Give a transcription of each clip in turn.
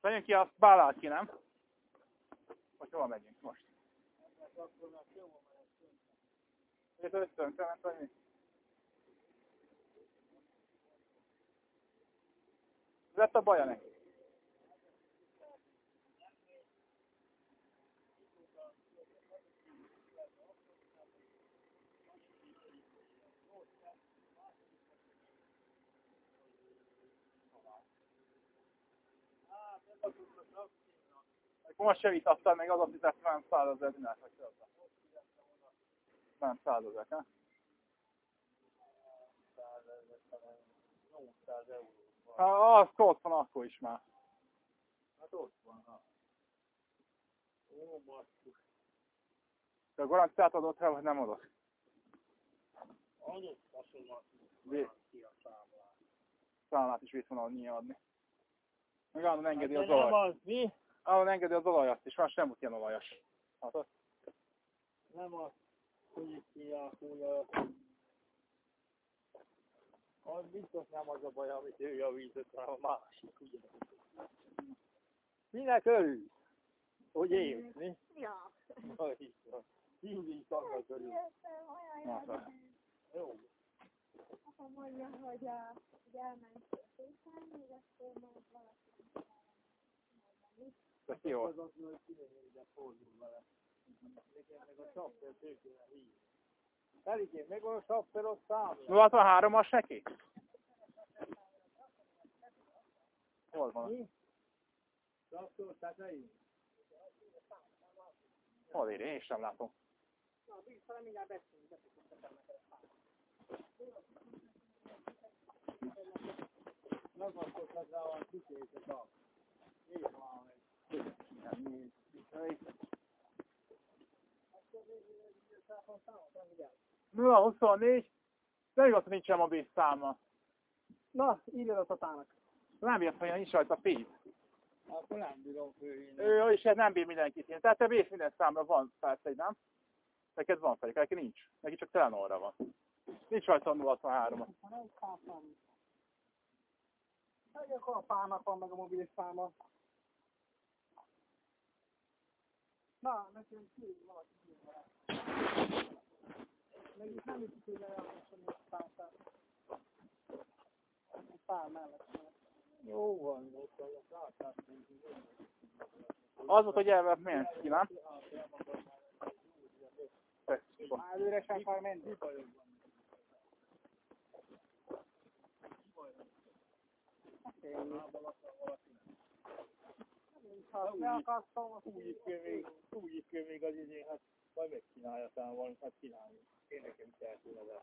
Menjünk ki a bálát ki, nem? Vagy hova megyünk most? Itt összönke, nem tudom mi. Lett a baja neki. Most se vitattál még az, amit nem százezer dinár, vagy Nem százezer, ha? Ha az ott van akkor is már. Hát ott van, ha. Ó, basszus. De a garanciát adott el, vagy nem adott? Adott faszomat. Ki a számlát. Számlát is vissza adni adni. Meg állandóan engedi hát az olaj. Nem az, mi? Állandóan engedi az olajat, és más nem volt ilyen olajas. Hatod? Nem az, hogy ki a kúja. Az biztos nem az a baj, amit ő javított, hanem a másik, ugye? Minek örül? Hogy én, mi? Ja. Hogy Mindig annak örül. Na, Jó. Apa mondja, hogy, a, elment sétálni, és akkor majd valaki jó. Az az, hogy kimegy ide fordul vele. Nekem meg a sapper tőkéne hív. Felikén, meg van a sapper ott számla. 063-as neki? Hol van? Mi? Sapper tetején. Hol ér? Én sem látom. Na, biztos, mindjárt beszélünk. Ragaszkodhat rá a kitétet a. Meg. 024, de igaz, hogy nincsen mobil száma. Na, írjad a tatának. Nem bírsz, hogy nincs rajta pénz. Akkor nem bírom főhinni. Ő is nem bír mindenkit ilyen. Tehát te bírsz minden számra van persze, hogy nem? Neked van pedig, neki nincs. Neki csak Telenor-ra van. Nincs rajta 063 Ha nem. Hogy akkor a pának van meg a mobil száma. Na, nekem ki valaki. Meg itt nem a számát. Pár mellett. Jó van, ott a látás. Az volt, hogy elvett milyen ki, nem? Már előre sem akar menni. Ha akartam, azt Úgy itt kell még, úgy kell még az izé, hát majd megcsinálja talán valamit, hát csináljuk. Én nekem is el kéne rá.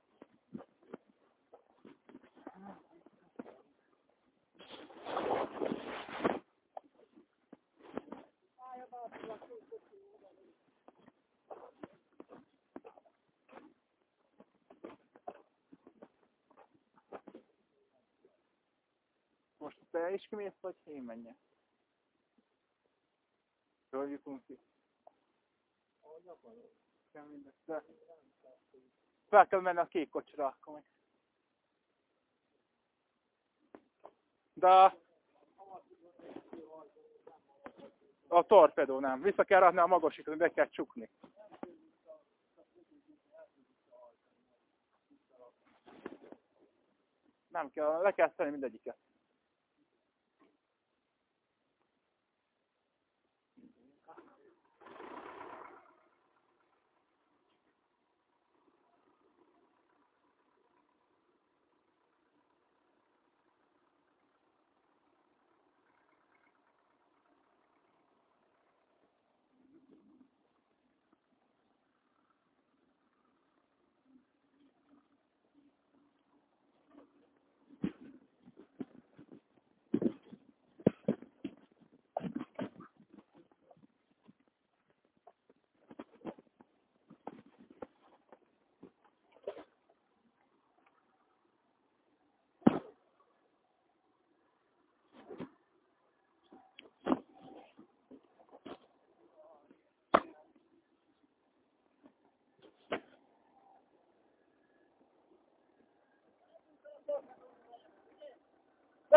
Most te is kimész, vagy én menjek? Mindegy, de... Fel kell menni a kék kocsira, akkor meg. De a... A torpedó nem. Vissza kell rakni a magasítót, be kell csukni. Nem kell, le kell tenni mindegyiket.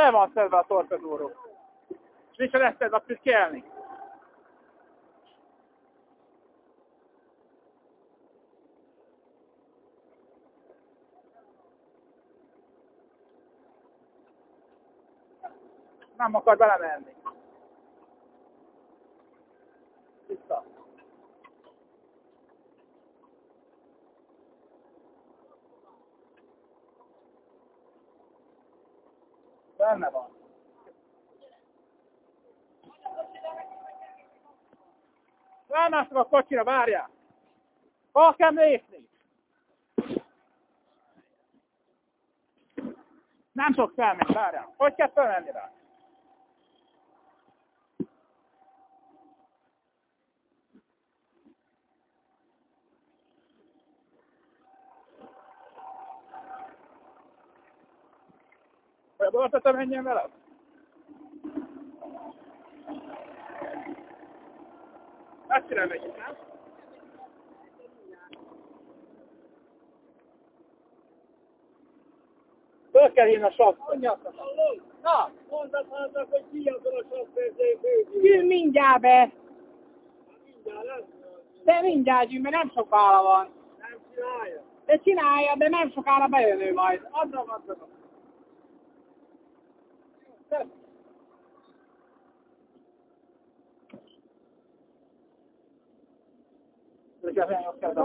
Le van szedve a torpedóról. És Nincs a letted, akkor kelni. Nem akar belemenni. Vissza. Benne van. Rámászok a kocsira, várjál! Hol kell lépni? Nem tudok felmenni, várjál. Hogy kell felmenni rá? Vagy a menjen veled? Messzire megyünk, nem? Föl kell hívni a saffert. Na, mondtad annak, hogy kiadol a saffert, Gyűn mindjárt be! De mindjárt mert nem sok bála van. Nem csinálja. De csinálja, de nem sokára bejön ő majd. Adom, adom.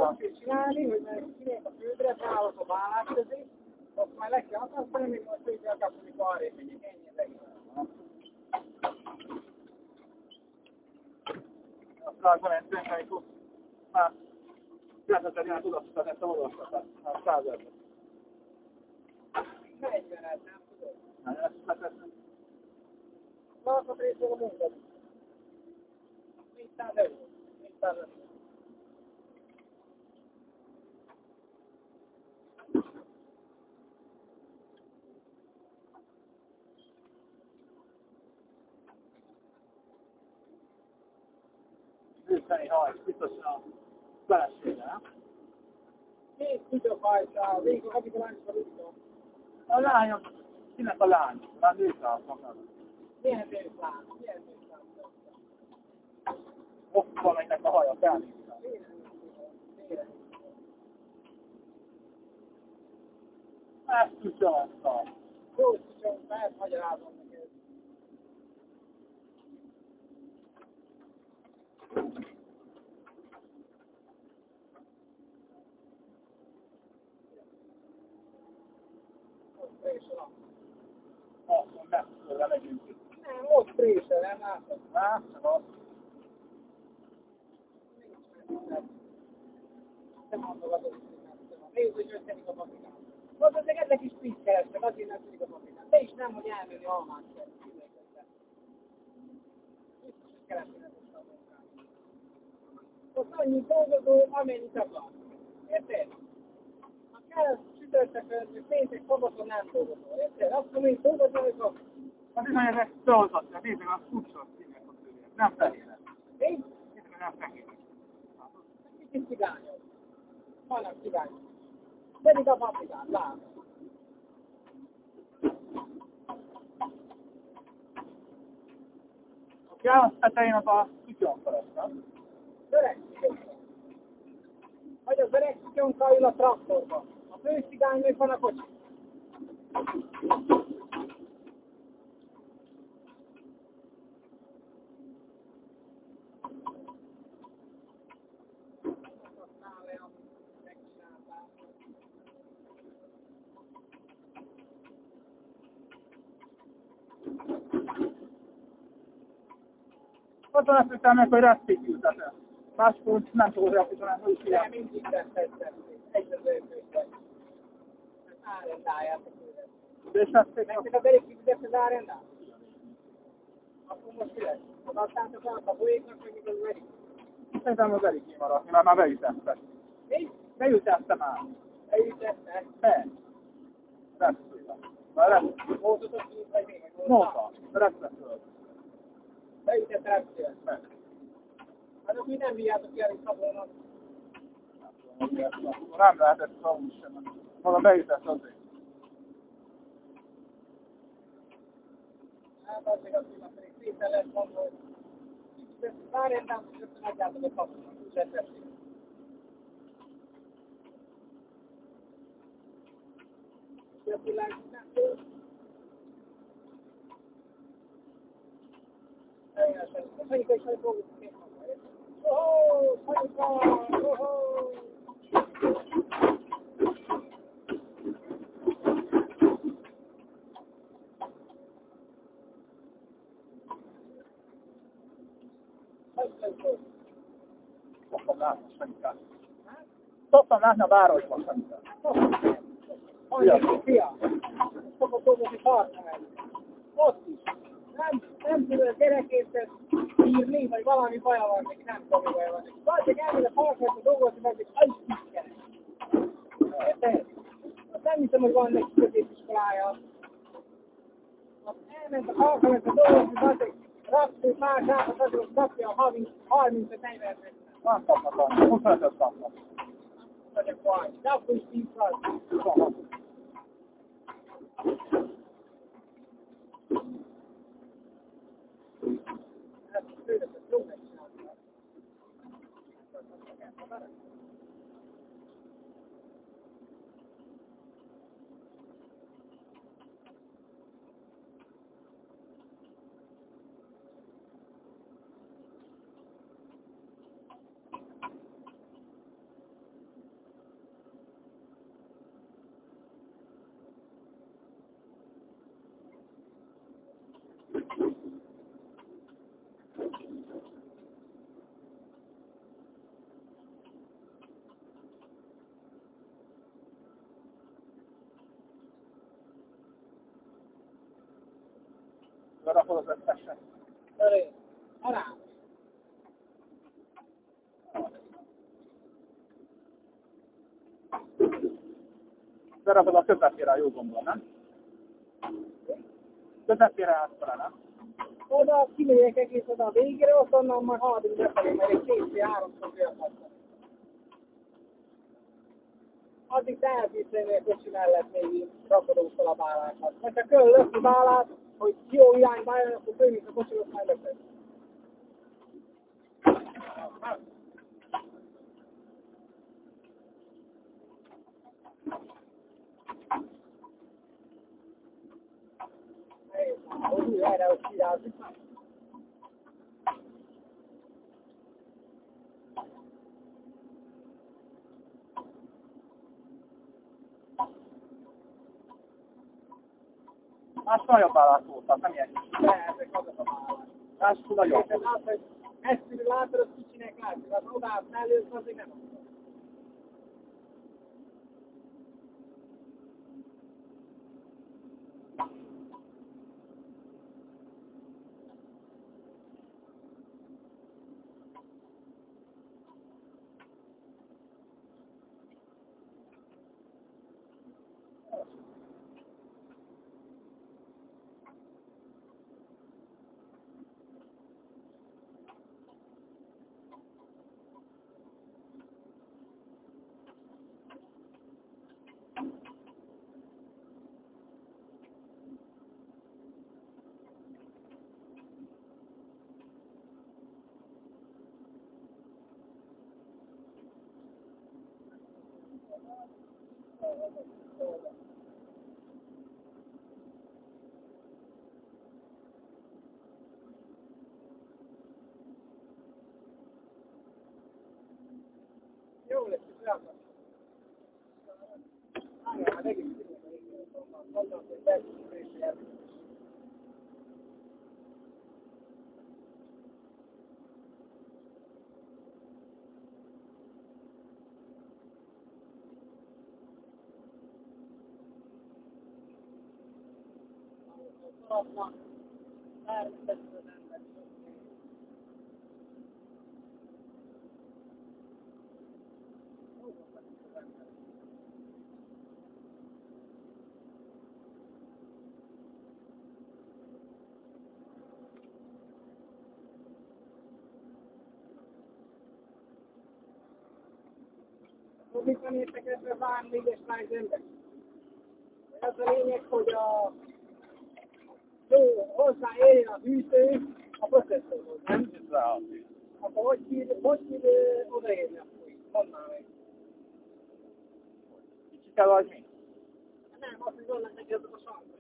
Azt kell csinálni, hogy meg kinép a földre, felállok a bálák közé, azt már le kell akasztani, még most úgy kell kapni, mikor arrébb megyek. Ennyi az egész. Aztán van egy szent, amikor már kezdetben ilyen tudatosat ezt a olvastat, a században. 40 nem tudod. Na, ezt letettem. Na, akkor részleg a munkát. 400 euró. 400 euró. Őszeni hajt, biztosan a felesége, nem? Két kutyafajta, végül akik a lányokra vissza. A lányom, kinek a Milyen nőklán? Milyen? Ott van ennek a haja, felnéztem. Ezt a... Jó, csak megmagyarázom neked. Azt mondom, nem megyünk. Nem, ott prése, nem látod. Na, csak azt. Nem mondogatod, hogy nem tudom. Nézd, hogy összenik a papikát. Mondod, hogy ezek is mit keresnek, azért nem tudik a papikát. Te is nem, hogy elmenni almát kell. Biztos, hogy keresni. Ott annyi dolgozó, amennyit akar. Érted? Ha kell csütörtökön, péntek, szabadon nem dolgozol. Érted? Akkor még dolgozol, hogy kap. Hát bizony ezek dolgozott, nézd meg a futsot színek a szőnyeg. Nem fehér. Én? Nézd meg, nem fehér. Kicsit cigányok. Vannak cigányok. Pedig a papikát, látod. Ja, a tetején az a kutyon felett, nem? Öreg cigyonka. Vagy az öreg cigyonka ül a traktorban. A fő cigány még van a kocsi. Ott van azt hiszem meg, hogy resztik ültetem. Máskor nem tudod resztítani, hogy is De ilyen. mindig tettem. Egy az őkőség. Árendálják a főre. És resztik, Nektek a belé kifizet az árendát? Akkor most mi lesz? Adtátok el a folyéknak, hogy mikor verik? szerintem az elég kimaradni, mert már beütettek. Mi? Beütettem már. Elütettek. Be. Resztítve. Már lesz. Módotok ki, vagy még? Nóta. Resztítve. Beütett reptél. Meg. Hát akkor nem bírjátok ki elég szabolnak. Nem lehetett szavú sem. Mondom, beütett azért. Hát azért azt mondom, hogy szépen lehet mondani, hogy várjál, nem, hogy nagyjából a kapcsolat, úgy lehet beszélni. a educational program. Oh, Sankar! Oh! Tuossa on nähdä vääroissa. Tuossa on nähdä vääroissa. Tuossa on nähdä vääroissa. Tuossa on nähdä vääroissa. Nem, nem tud a gyerekészet írni, vagy valami baja van neki, nem tudom, baja van. Vagy elmegy a partnerbe dolgozni, vagy egy agy keres. Érted? Azt nem hiszem, hogy van neki középiskolája. Azt elment a partnerbe dolgozni, vagy raksz más ápat, azért kapja a havi 30-40 Nem kapnak annyi, 25 kapnak. vagy a baj. De akkor is 10 better. Berakod az összeset. Öré. Ará. Berakod a közepére, jó gondolom, nem? Közepére átfele, nem? Oda kimegyek egész oda a végére, ott onnan majd haladunk befelé, mert egy két háromszor félhatnak. Addig te elbízélni a kocsi mellett még így rakodunk fel a bálákat. Hogyha kell lökni o CEO ya ambaye kupe ni support hiyo sana pesa. Hey, oh, yeah, that was, that was nagyobb állát voltak, nem ilyen. De ezek azok a nagyobb. Érted, az, hogy ezt látod, az kicsinek látszik, az oda mellősz, az még nem az. 对对对对。Szarabnak, természetesen az ember. Van értekezve Ván négyes Weizenben? Az a lényeg, hogy a? Ez hogy hír odaérni a fúj? Mondd már meg. Kicsi kell vagy mi? Nem, azt, hogy vannak neki azok a sankok.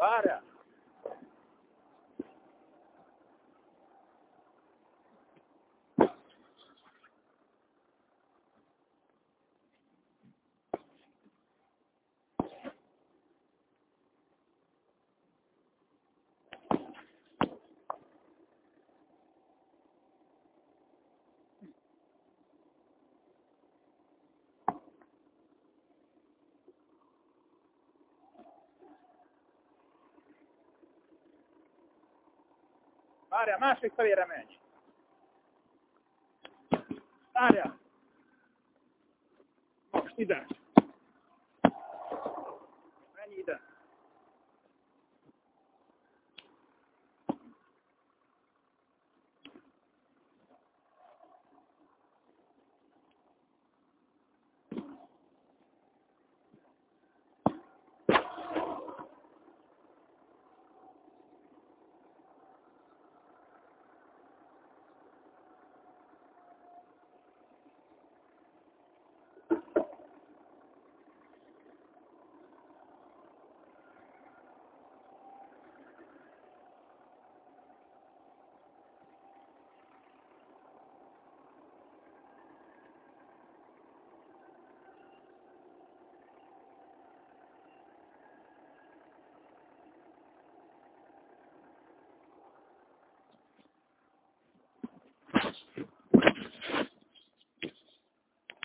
bara. Várjál, másik felére megy. Várjál. Most ide.